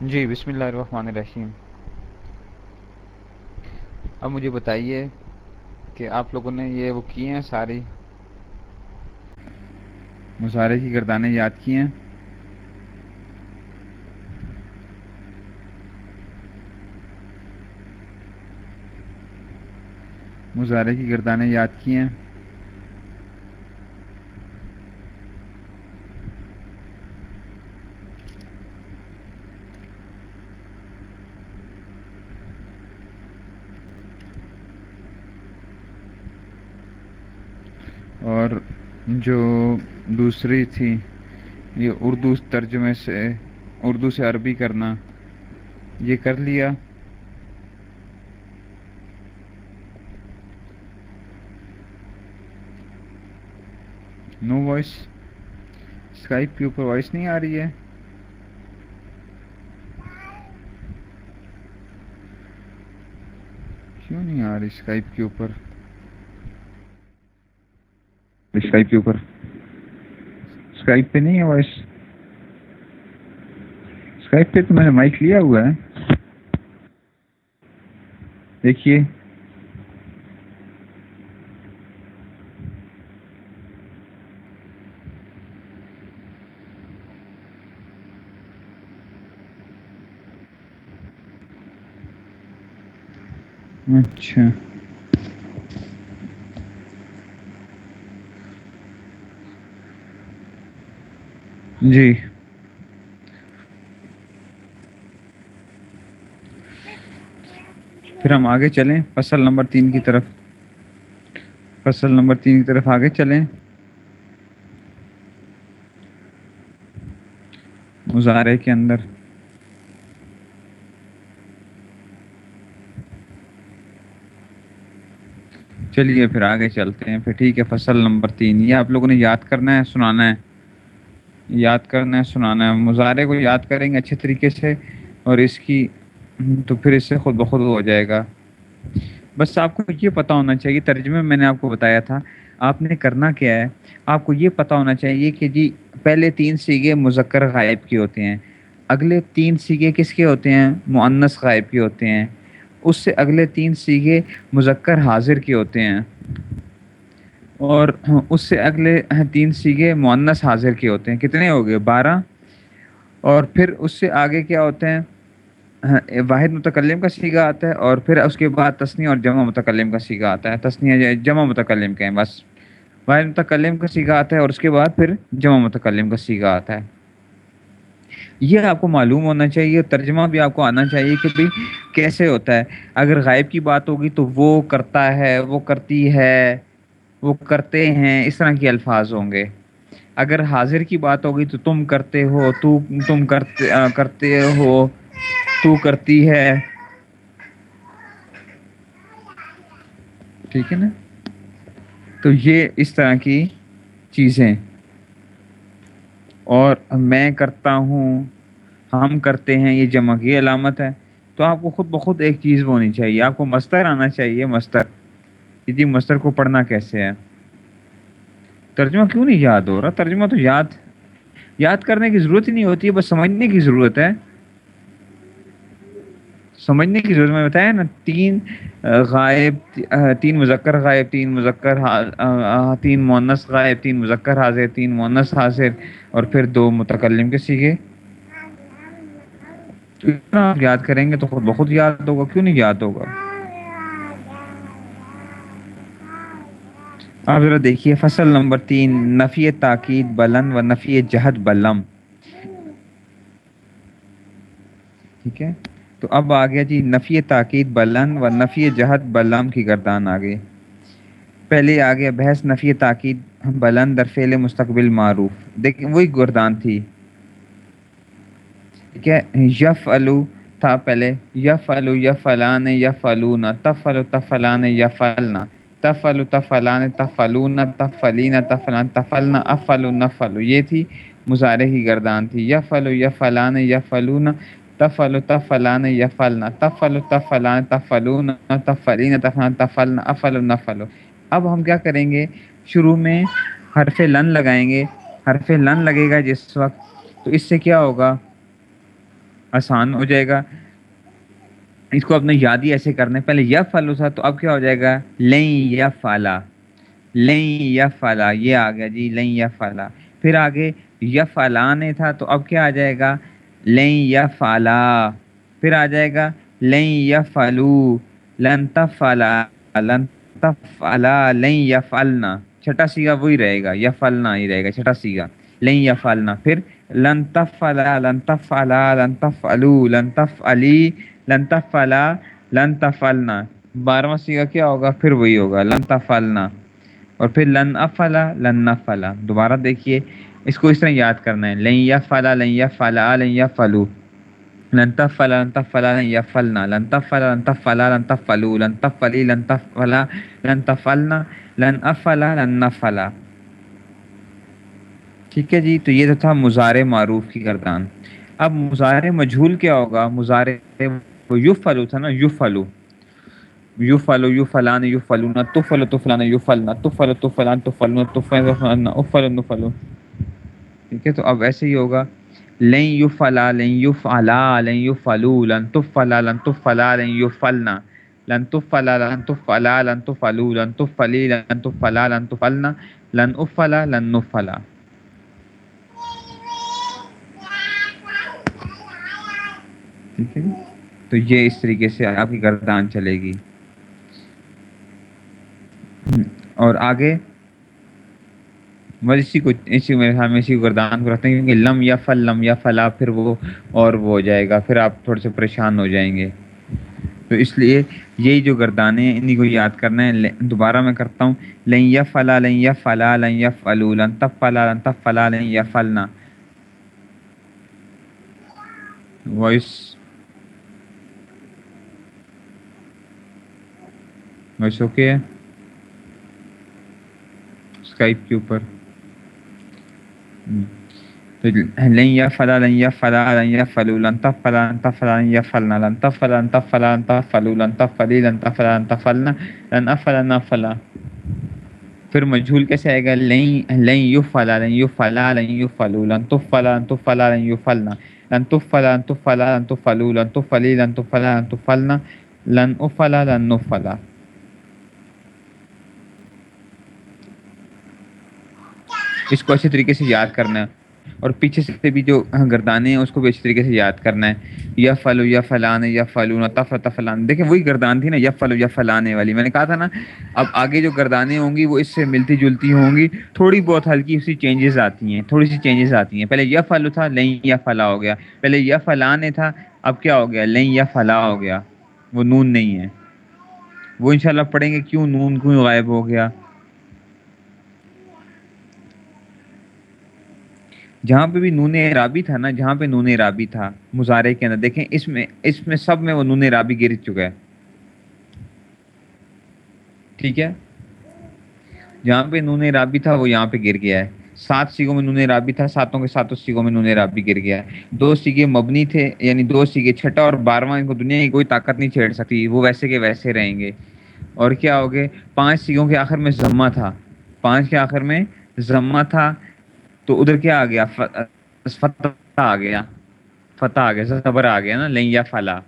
جی بسم اللہ الرحمن الرحیم۔ اب مجھے بتائیے کہ آپ لوگوں نے یہ وہ کیے ہیں ساری؟ مظاہرے کی گردانیں یاد کی ہیں؟ مظاہرے کی گردانیں یاد کی ہیں؟ اور جو دوسری تھی، یہ اردو ترجمے سے، اردو سے عربی کرنا، یہ کر لیا۔ نو وائس۔ اسکائپ کے اوپر وائس نہیں آ رہی ہے۔ کیوں نہیں آ رہی اسکائپ کے اوپر؟ اسکائپ کے اوپر۔ اسکائپ پہ نہیں ہے وائس اسکائپ پہ تو میں نے مائک لیا ہوا ہے۔ دیکھیے۔ اچھا۔ جی۔ پھر ہم آگے چلیں، فصل نمبر تین کی طرف۔ فصل نمبر تین کی طرف آگے چلیں۔ مظاہرے کے اندر۔ چلیے پھر آگے چلتے ہیں۔ پھر ٹھیک ہے، فصل نمبر تین۔ یہ آپ لوگوں نے یاد کرنا ہے، سنانا ہے۔ یاد کرنا ہے، سنانا ہے۔ مظاہرے کو یاد کریں گے اچھے طریقے سے اور اس کی، تو پھر اس سے خود بخود ہو جائے گا۔ بس آپ کو یہ پتہ ہونا چاہیے ترجمے میں نے آپ کو بتایا تھا۔ آپ نے کرنا کیا ہے؟ آپ کو یہ پتہ ہونا چاہیے کہ جی پہلے تین سیگے مذکر غائب کے ہوتے ہیں۔ اگلے تین سیگے کس کے ہوتے ہیں؟ معنس غائب کے ہوتے ہیں۔ اس سے اگلے تین سیگے مذکر حاضر کے ہوتے ہیں۔ اور اس سے اگلے تین سیگے معنس حاضر کے ہوتے ہیں۔ کتنے ہو گئے؟ بارہ۔ اور پھر اس سے آگے کیا ہوتے ہیں؟ واحد متکلم کا سیگا آتا ہے اور پھر اس کے بعد تسنی اور جمع متکلم کا سیگا آتا ہے۔ تسنیہ جمع متکلم کے ہیں بس۔ واحد متکلم کا سیگا آتا ہے اور اس کے بعد پھر جمع متکلم کا سیگا آتا ہے۔ یہ آپ کو معلوم ہونا چاہیے، ترجمہ بھی آپ کو آنا چاہیے کہ بھائی کیسے ہوتا ہے۔ اگر غائب کی بات ہوگی تو وہ کرتا ہے، وہ کرتی ہے۔ وہ کرتے ہیں، اس طرح کے الفاظ ہوں گے۔ اگر حاضر کی بات ہوگی تو تم کرتے ہو، تو تم کرتے کرتے ہو، تو کرتی ہے۔ ٹھیک ہے نا؟ تو یہ اس طرح کی چیزیں۔ اور میں کرتا ہوں، ہم کرتے ہیں، یہ جمع کی علامت ہے۔ تو آپ کو خود بخود ایک چیز ہونی چاہیے، آپ کو مستر آنا چاہیے، مستر۔ جی مستر کو پڑھنا کیسے ہے ترجمہ کیوں نہیں یاد ہو رہا ترجمہ تو یاد یاد کرنے کی ضرورت ہی نہیں ہوتی ہے بس سمجھنے کی ضرورت ہے سمجھنے کی ضرورت میں بتایا نا تین غائب تین مذکر غائب تین مذکر تین مونس غائب تین مذکر حاضر تین مونس حاضر اور پھر دو متکلم کے سیکھے آپ یاد کریں گے تو خود بخود یاد ہوگا کیوں نہیں یاد ہوگا آپ ذرا دیکھیے، فصل نمبر تین، نفی تاکید بلند و نفی جہد بلم۔ ٹھیک ہے؟ تو اب آ گیا جی نفی تاکید بلند و نفی جہد بلم کی گردان آ گئی پہلے آ گیا بحث نفی تاکید بلند درفیل مستقبل معروف۔ دیکھیں وہی گردان تھی۔ ٹھیک ہے؟ یف الو تھا پہلے۔ یف الو یف فلان یف فلون تفل تفلان یف فلنا تفل تفلان تفلون تفلین تفلان تفلنا افل نفل یہ تھی مظاہرے کی گردان تھی. یف الو یف تفل تفلان یفلنا تفل تفلان تفلون تفلین تفلان تفلنا افل نفل اب ہم کیا کریں گے؟ شروع میں حرف لن لگائیں گے. حرف لن لگے گا جس وقت، تو اس سے کیا ہوگا؟ آسان ہو جائے گا. اس کو اپنے یاد ہی ایسے کرنا ہے پہلے یا فالو تھا تو اب کیا ہو جائے گا؟ لیں یا فالا۔ لیں یا فالا۔ یہ آ گیا جی لیں یا فالا۔ پھر آگے یا فلانے تھا تو اب کیا آ جائے گا؟ لیں یا فالا۔ پھر آ جائے گا لیں یا فلو لن تفلا لن تفلا لیں یا فلنا چھٹا سیگا وہی رہے گا، یا فلنا ہی رہے گا، چھٹا سیگا۔ لیں یا فلنا پھر لن تفلا لن تفلا لن تفلو لن تفعلی۔ لن تفلا لن تفلنا بارہواں سیگا کیا ہوگا؟ پھر وہی ہوگا۔ لن تفلنا اور پھر لن افلا لن نفلا دوبارہ دیکھیے، اس کو اس طرح یاد کرنا ہے۔ لن یا فلا لن یا فلا لن یا فلو لن تفلا لن تفلا لن یا فلنا لن تفلا لن تفلا لن تفلو لن تفلی لن تفلا لن تفلنا لن افلا لن نفلا ٹھیک ہے جی؟ تو یہ تو تھا مزار معروف کی گردان۔ اب مزار مجھول کیا ہوگا؟ مزار وہ یو فلو تھا نا یو فلو یو فلو یو فلان یو فلونا تو فلو تو فلانا یو فلنا تو فلو تو فلان تو فلونا تو فلو فلو نو فلو ٹھیک ہے، تو اب ایسے ہی ہوگا۔ لن یو فلا لن یو فلا لن یو فلو لن تو فلا لن تو فلا لن یو فلنا لن تو فلا لن تو فلا لن تو فلو لن تو فلی لن تو فلا لن تو فلنا لن افلا لن نفلا ٹھیک ہے۔ تو یہ اس طریقے سے آپ کی گردان چلے گی۔ اور آگے بس اسی کو، اسی میرے خیال میں اسی کو گردان کو رکھتے ہیں کیونکہ لم یا فل، لم یا فلا، پھر وہ اور وہ ہو جائے گا، پھر آپ تھوڑے سے پریشان ہو جائیں گے۔ تو اس لیے یہی جو گردانے ہیں انہیں کو یاد کرنا ہے۔ دوبارہ میں کرتا ہوں۔ لن یا فلا، لن یا فلا، لن یا فلو، لن تب فلا لن تب فلا لن یا فلنا۔ وائس وائس اوکے ہے اسکائپ کے اوپر لن يفعل لن يفعل لن يفعل لن تفعل لن تفعل لن يفعلنا لن تفعل لن تفعل لن تفعل لن تفعل لن تفعل لن تفعلنا لن افعل لن افعل پھر مجھول کیسے آئے گا لن لن يفعل لن يفعل لن يفعل لن تفعل لن تفعل لن يفعلنا لن تفعل لن تفعل لن تفعل لن تفعل لن تفعل لن تفعلنا لن افعل لن نفعل اس کو اچھے طریقے سے یاد کرنا ہے۔ اور پیچھے سے بھی جو گردانے ہیں، اس کو بھی اچھی طریقے سے یاد کرنا ہے۔ یا فلو، یا فلان یا فلون تف تفلان دیکھیں، وہی گردان تھی نا، یا فلو، یا فلانے والی۔ میں نے کہا تھا نا، اب آگے جو گردانیں ہوں گی، وہ اس سے ملتی جلتی ہوں گی۔ تھوڑی بہت ہلکی سی چینجز آتی ہیں، تھوڑی سی چینجز آتی ہیں۔ پہلے یا فلو تھا لیں یا فلا ہو گیا۔ پہلے یا فلانے تھا، اب کیا ہو گیا؟ لیں یا فلا ہو گیا۔ وہ نون نہیں ہے۔ وہ انشاءاللہ پڑھیں گے، کیوں نون کیوں غائب ہو گیا؟ جہاں پہ بھی نون رابی تھا نا، جہاں پہ نون رابی تھا مظاہرے کے اندر، دیکھیں اس میں اس میں سب میں وہ نون رابی گر چکا ہے۔ ٹھیک ہے؟ جہاں پہ نون رابی تھا، وہ یہاں پہ گر گیا ہے۔ سات سیگوں میں نون رابی تھا، ساتوں کے ساتوں سیگوں میں نون رابی گر گیا ہے۔ دو سیگے مبنی تھے یعنی دو سیگے چھٹا اور بارہواں ان کو دنیا کی کوئی طاقت نہیں چھیڑ سکتی۔ وہ ویسے کے ویسے رہیں گے۔ اور کیا ہو گئے پانچ سیگوں کے آخر میں ضمہ تھا۔ پانچ کے آخر میں ضمہ تھا۔ تو ادھر کیا آ گیا؟ فتح آ گیا۔ فتح آ گیا، صبر آ گیا نا، لیں یا فلا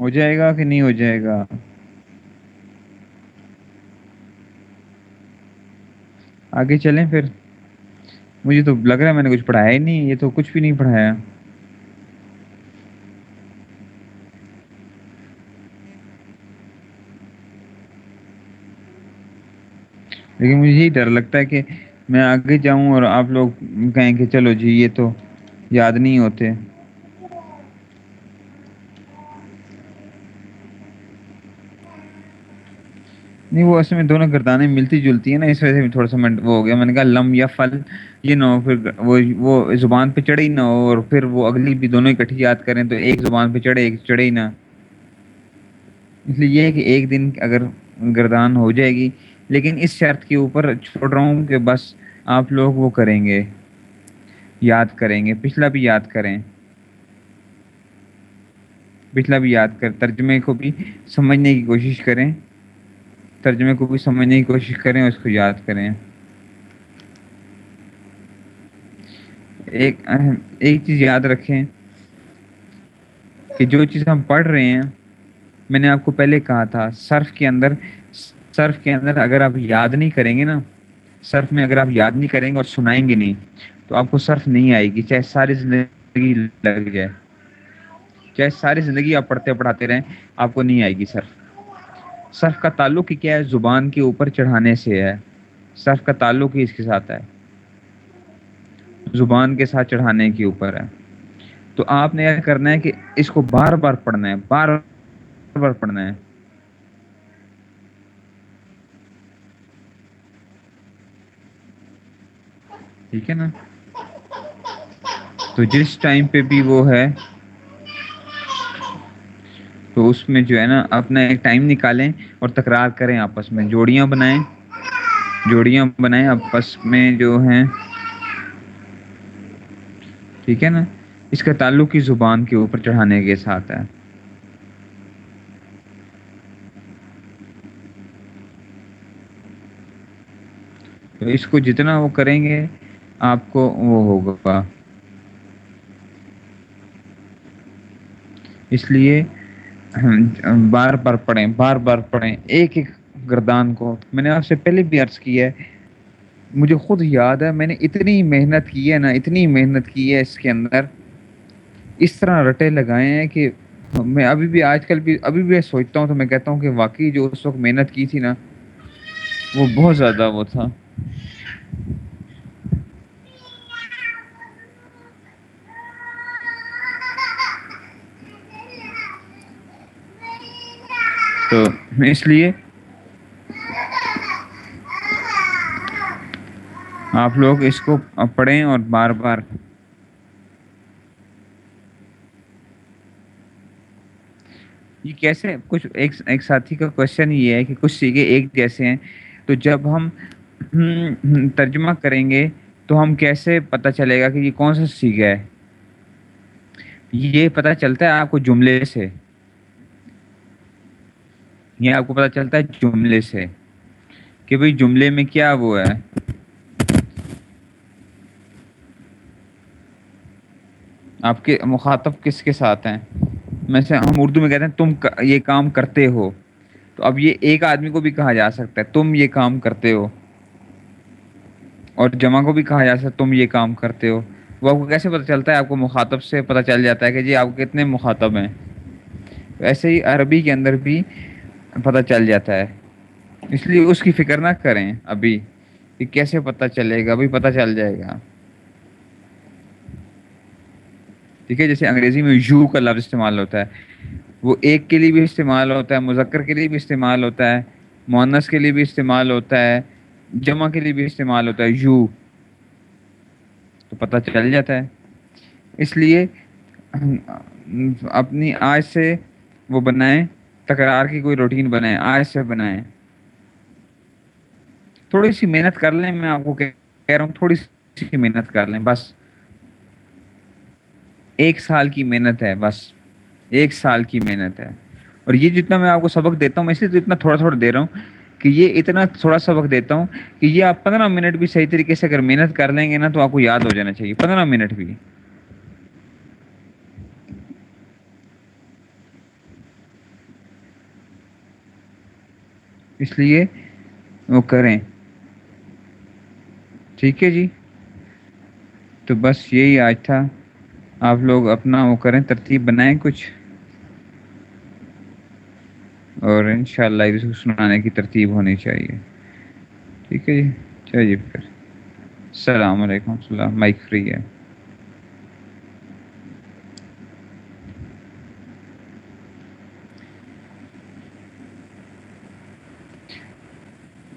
ہو جائے گا کہ نہیں ہو جائے گا؟ آگے چلیں پھر۔ مجھے تو لگ رہا ہے میں نے کچھ پڑھایا ہی نہیں، یہ تو کچھ بھی نہیں پڑھایا۔ لیکن مجھے یہی ڈر لگتا ہے کہ میں آگے جاؤں اور آپ لوگ کہیں کہ چلو جی یہ تو یاد نہیں ہوتے۔ نہیں، وہ اصل میں دونوں گردانیں ملتی جلتی ہیں نا، اس وجہ سے تھوڑا سا وہ ہو گیا۔ میں نے کہا، لم یا فل، یہ نہ ہو، پھر وہ وہ زبان پہ چڑھے ہی نہ ہو اور پھر وہ اگلی بھی دونوں اکٹھی یاد کریں تو ایک زبان پہ چڑھے، ایک چڑھے ہی نہ۔ اس لیے یہ ہے کہ ایک دن اگر گردان ہو جائے گی لیکن اس شرط کے اوپر چھوڑ رہا ہوں کہ بس آپ لوگ وہ کریں گے، یاد کریں گے، پچھلا بھی یاد کریں۔ پچھلا بھی یاد کر، ترجمے کو بھی سمجھنے کی کوشش کریں۔ ترجمے کو بھی سمجھنے کی کوشش کریں، اس کو یاد کریں۔ ایک ایک چیز یاد رکھیں کہ جو چیز ہم پڑھ رہے ہیں، میں نے آپ کو پہلے کہا تھا، صرف کے اندر صرف کے اندر اگر آپ یاد نہیں کریں گے نا، صرف میں اگر آپ یاد نہیں کریں گے اور سنائیں گے نہیں، تو آپ کو صرف نہیں آئے گی، چاہے ساری زندگی لگ جائے۔ چاہے ساری زندگی آپ پڑھتے پڑھاتے رہیں، آپ کو نہیں آئے گی صرف۔ صرف کا تعلق ہی کیا ہے؟ زبان کے اوپر چڑھانے سے ہے۔ صرف کا تعلق ہی اس کے ساتھ ہے۔ زبان کے ساتھ چڑھانے کے اوپر ہے۔ تو آپ نے یہ کرنا ہے کہ اس کو بار بار پڑھنا ہے، بار بار پڑھنا ہے۔ ٹھیک ہے نا؟ تو جس ٹائم پہ بھی وہ ہے، تو اس میں جو ہے نا، اپنا ایک ٹائم نکالیں اور تکرار کریں آپس میں۔ جوڑیاں بنائیں۔ جوڑیاں بنائیں آپس میں جو ہیں۔ ٹھیک ہے نا؟ اس کا تعلق کی زبان کے اوپر چڑھانے کے ساتھ ہے۔ تو اس کو جتنا وہ کریں گے آپ کو وہ ہوگا۔ اس لیے بار بار پڑھیں، بار بار پڑھیں۔ ایک ایک گردان کو میں نے آپ سے پہلے بھی عرض کیا ہے۔ مجھے خود یاد ہے، میں نے اتنی محنت کی ہے نا، اتنی محنت کی ہے اس کے اندر۔ اس طرح رٹے لگائے ہیں کہ میں ابھی بھی آج کل بھی، ابھی بھی سوچتا ہوں تو میں کہتا ہوں کہ واقعی جو اس وقت محنت کی تھی نا، وہ بہت زیادہ وہ تھا۔ تو اس لیے آپ لوگ اس کو پڑھیں اور بار بار یہ کیسے کچھ ایک ایک ساتھی کا کوشچن یہ ہے کہ کچھ سیکھے ایک جیسے ہیں۔ تو جب ہم ترجمہ کریں گے تو ہم کیسے پتہ چلے گا کہ یہ کون سا سیکھا ہے؟ یہ پتہ چلتا ہے آپ کو جملے سے۔ یہ آپ کو پتہ چلتا ہے جملے سے کہ بھئی جملے میں کیا وہ ہے؟ آپ کے مخاطب کس کے ساتھ ہیں؟ میں سے ہم اردو میں کہتے ہیں تم یہ کام کرتے ہو۔ تو اب یہ ایک آدمی کو بھی کہا جا سکتا ہے، تم یہ کام کرتے ہو۔ اور جمع کو بھی کہا جا سکتا ہے، تم یہ کام کرتے ہو۔ وہ آپ کو کیسے پتہ چلتا ہے؟ آپ کو مخاطب سے پتہ چل جاتا ہے کہ جی آپ کتنے مخاطب ہیں۔ ایسے ہی عربی کے اندر بھی پتہ چل جاتا ہے۔ اس لیے اس کی فکر نہ کریں ابھی کہ کیسے پتہ چلے گا، ابھی پتہ چل جائے گا۔ ٹھیک ہے، جیسے انگریزی میں یو کا لفظ استعمال ہوتا ہے۔ وہ ایک کے لیے بھی استعمال ہوتا ہے، مذکر کے لیے بھی استعمال ہوتا ہے مونس کے لیے بھی استعمال ہوتا ہے، جمع کے لیے بھی استعمال ہوتا ہے، یو۔ تو پتہ چل جاتا ہے۔ اس لیے اپنی آج سے وہ بنائیں۔ تکرار کی کوئی روٹین بنائیں، آج سے بنائیں۔ تھوڑی سی محنت کر لیں، میں آپ کو کہہ رہا ہوں، تھوڑی سی محنت کر لیں، بس۔ ایک سال کی محنت ہے، بس۔ ایک سال کی محنت ہے۔ اور یہ جتنا میں آپ کو سبق دیتا ہوں، میں اس اتنا تھوڑا تھوڑا دے رہا ہوں کہ یہ اتنا تھوڑا سبق دیتا ہوں کہ یہ آپ پندرہ منٹ بھی صحیح طریقے سے اگر محنت کر لیں گے نا تو آپ کو یاد ہو جانا چاہیے، پندرہ منٹ بھی۔ اس لیے وہ کریں۔ ٹھیک ہے جی؟ تو بس یہی آج تھا۔ آپ لوگ اپنا وہ کریں، ترتیب بنائیں کچھ۔ اور انشاءاللہ اس کو سنانے کی ترتیب ہونی چاہیے۔ ٹھیک ہے جی؟ چلیے پھر۔ السلام علیکم اللہ۔ مائک فری ہے۔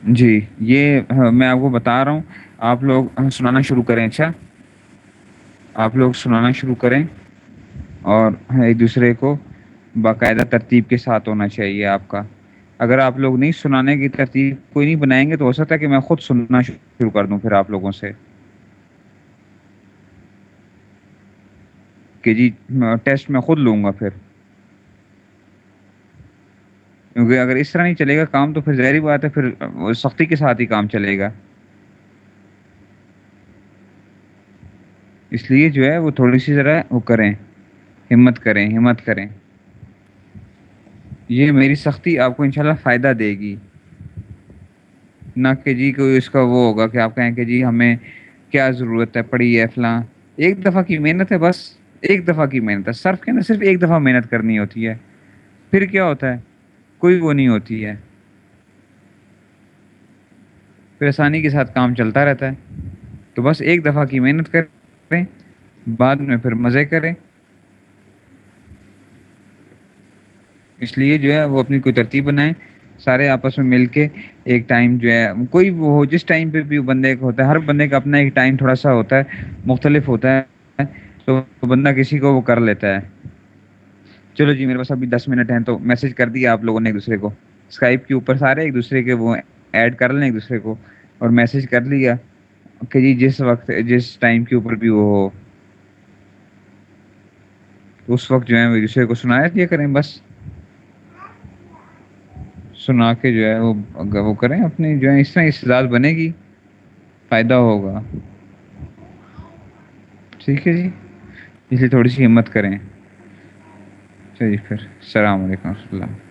جی یہ ہاں، میں آپ کو بتا رہا ہوں۔ آپ لوگ ہاں، سنانا شروع کریں اچھا؟ آپ لوگ سنانا شروع کریں اور ہاں، ایک دوسرے کو باقاعدہ ترتیب کے ساتھ ہونا چاہیے آپ کا۔ اگر آپ لوگ نہیں سنانے کی ترتیب کوئی نہیں بنائیں گے تو ہو سکتا ہے کہ میں خود سننا شروع کر دوں پھر آپ لوگوں سے۔ کہ جی ٹیسٹ میں خود لوں گا پھر۔ کیونکہ اگر اس طرح نہیں چلے گا، کام تو پھر ظاہری بات ہے، پھر سختی کے ساتھ ہی کام چلے گا۔ اس لیے جو ہے وہ تھوڑی سی ذرا وہ کریں، ہمت کریں ہمت کریں۔ یہ میری سختی آپ کو انشاءاللہ فائدہ دے گی۔ نہ کہ جی کوئی اس کا وہ ہوگا کہ آپ کہیں کہ جی ہمیں کیا ضرورت ہے پڑی ہے فلاں۔ ایک دفعہ کی محنت ہے بس، ایک دفعہ کی محنت ہے۔ صرف کے اندر صرف ایک دفعہ محنت کرنی ہوتی ہے۔ پھر کیا ہوتا ہے؟ کوئی وہ نہیں ہوتی ہے۔ پھر آسانی کے ساتھ کام چلتا رہتا ہے۔ تو بس ایک دفعہ کی محنت کریں، بعد میں پھر مزے کریں۔ اس لیے جو ہے وہ اپنی کوئی ترتیب بنائیں، سارے آپس میں مل کے ایک ٹائم جو ہے، کوئی وہ ہو، جس ٹائم پہ بھی بندے کا ہوتا ہے، ہر بندے کا اپنا ایک ٹائم تھوڑا سا ہوتا ہے، مختلف ہوتا ہے۔ تو بندہ کسی کو وہ کر لیتا ہے۔ چلو جی میرے پاس ابھی دس منٹ ہیں تو میسج کر دیا آپ لوگوں نے ایک دوسرے کو۔ اسکائپ کے اوپر سارے ایک دوسرے کے وہ ایڈ کر لیں ایک دوسرے کو اور میسج کر لیا کہ جی جس وقت، جس ٹائم کے اوپر بھی وہ ہو۔ اس وقت جو ہے ایک دوسرے کو سنایا دیا کریں بس۔ سنا کے جو ہے وہ وہ کریں اپنی جو ہے، اس طرح استداد بنے گی، فائدہ ہوگا۔ ٹھیک ہے جی اس لیے تھوڑی سی ہمت کریں۔ چلیے پھر السلام علیکم و رحمۃ اللہ۔